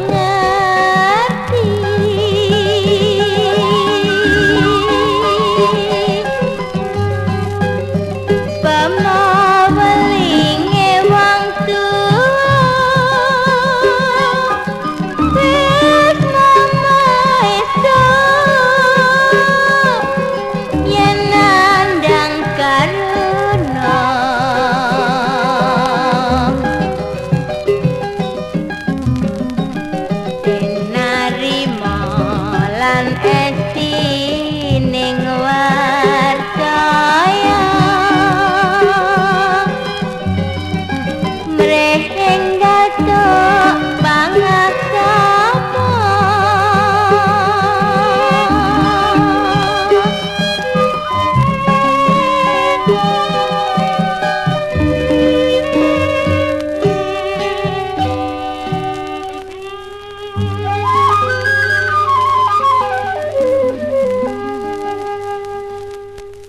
mre